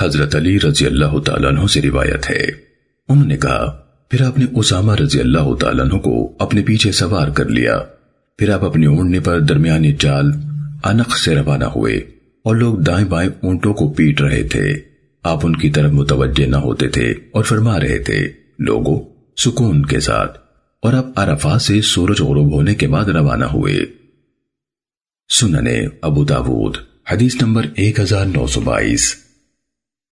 حضرت علی رضی اللہ تعالیٰ عنہ سے روایت ہے۔ انہوں نے کہا، پھر آپ نے اسامہ رضی اللہ تعالیٰ عنہ کو اپنے پیچھے سوار کر لیا۔ پھر آپ اپنے اونٹنے پر درمیانی چال انق سے روانہ ہوئے اور لوگ دائیں بائیں اونٹوں کو پیٹ رہے تھے۔ آپ ان کی طرف متوجہ نہ ہوتے تھے اور فرما رہے تھے، لوگوں، سکون کے ساتھ۔ اور آپ عرفات سے سورج غروب ہونے کے بعد روانہ ہوئے۔ سننے ابو داود، حدیث نمبر ایک ہزار نو سو بائیس۔